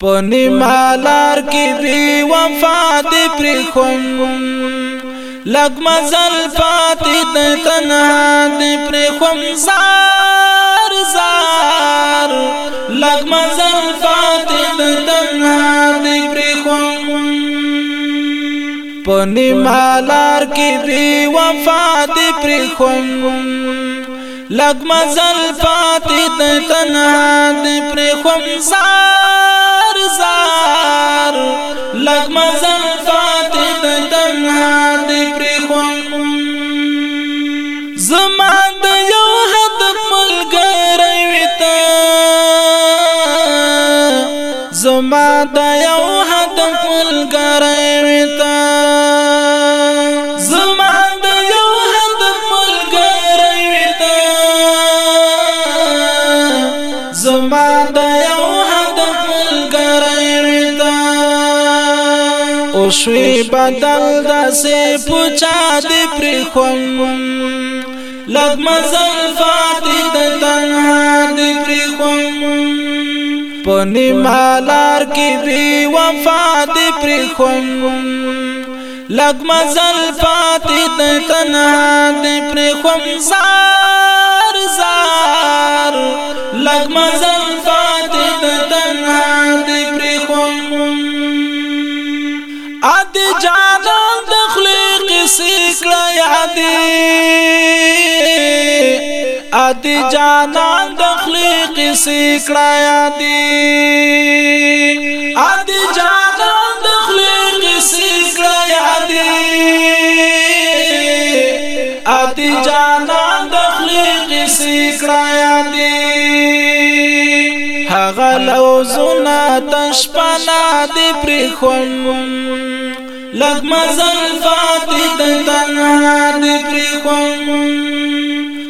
پنی مالار کی بی وفا دی پری خوم لگ مزل پاتی دی تنہا دی پری خوم زار زار لگ مزل پاتی دی تنہا دی پری خوم پنی مالار کی بی وفا دی پری خوم لګ مزل پاتې د تنها دې پر خم زار زار لګ مزل پاتې د تنها دې پر خم زما د یو حد ملګری وتا زما د یو حد ملګری وتا او شوی بدل داسې پوچا دی پرې خوم لږ مزل فاتې د تنها دی پرې خوم پنی مالار کې بی وفا دی پرې خوم لګ مزل فاتې د تنها دی پرې خوم زار زار دی ادي جانان د خلق سکړیا دی ادي جانان د خلق سکړیا دی ادي جانان د خلق سکړیا دی هغه لو زنا تشپنا دی پرخون لگ مزل فاتح د تنها دی پریخون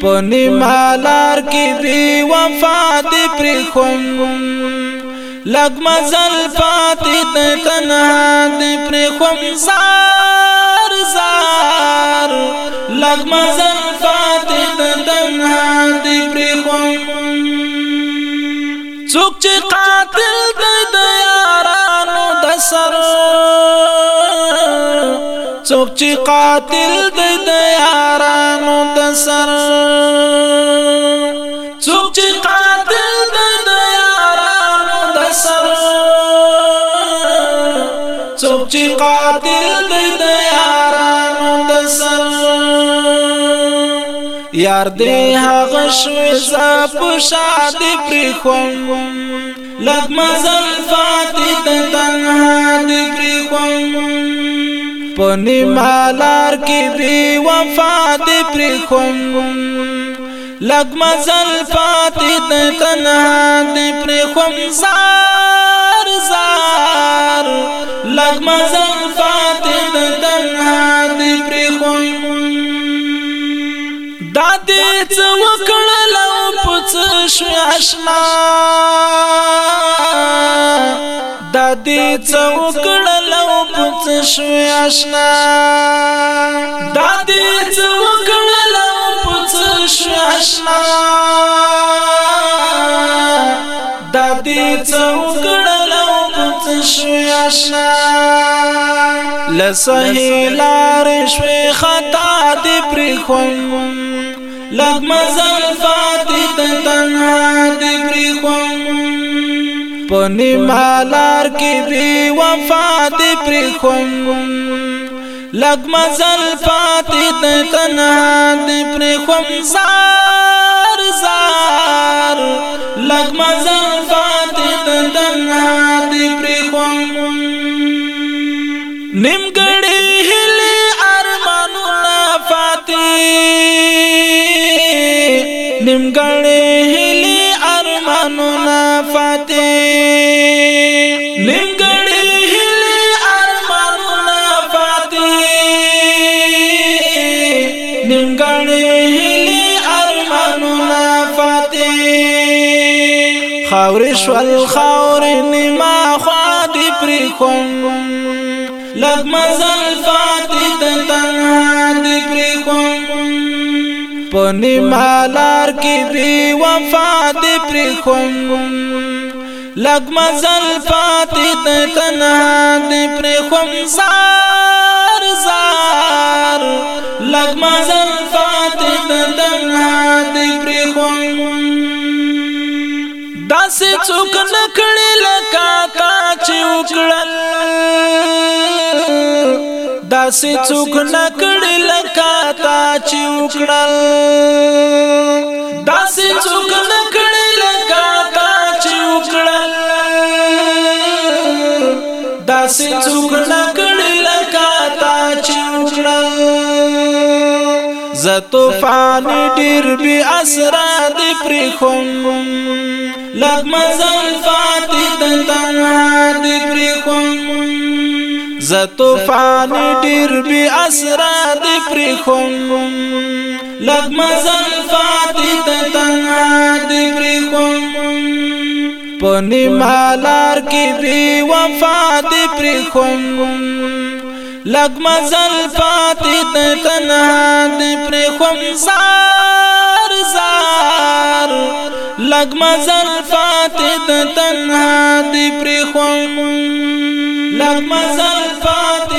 پنی مالار کی بی وفا دی پریخون لگ مزل فاتی تنها دی پری خم زار زار لگ مزل فاتی تنها دی پری خم چوک چی قاتل دی دیارانو دسر څوک چې قاتل د دیارانو د سر څوک چې قاتل د دیارانو د سر څوک چې قاتل د دیارانو د سر یار دې هغه شوې ز په شاد پرخون لګ مزل فاتح پنی مالار کی بی وفا دی پرخم لگ مزل فاتی دی تنہا دی پرخم زار زار لگ مزل فاتی دی تنہا دی پرخم دادی چوکڑ لو پچش اشنا دادی چوکڑ لو څه شو آشنا دا دې څه وکړل په څه شو آشنا دا دې څه وکړل په څه شو آشنا لسهیلار شو خطا دې پر خوم لګ مزل فاتح تنها دې پر خوم پنی مالار کی بی وفا دی پرخم لگ مزل پاتی دی تنہا دی پرخم زار زار لگ مزل پاتی دی تنہا دی پرخم نمگڑی ہلی ارمانو نا فاتی نمگڑی ہلی ارمانو نا فاتی خاورې شول خاورې نیما خوا دې پرې کوم لږ مزل فاتې د تنها دې پرې کوم په نیما لار کې بې وفا دې پرې کوم لږ مزل فاتې د تنها دې پرې کوم داسې څوک نه کړي لکه تا چې وکړل داسې څوک نه کړي لکه تا چې وکړل داسې څوک نه کړي لکه تا چې وکړل زه طوفان ډیر بي اسرار پرې خوم لګ مزل فاتح تنها دې پرې خوم ز طوفان ډیر بی اسرار پر خون لګ مزل فاتت تنا د پر خون پنی مالار کی بی وفا د پر خون لګ مزل فاتت تنا د پر خون زار زار لګ مزل فاتت تنها د پر خون لک مزل پات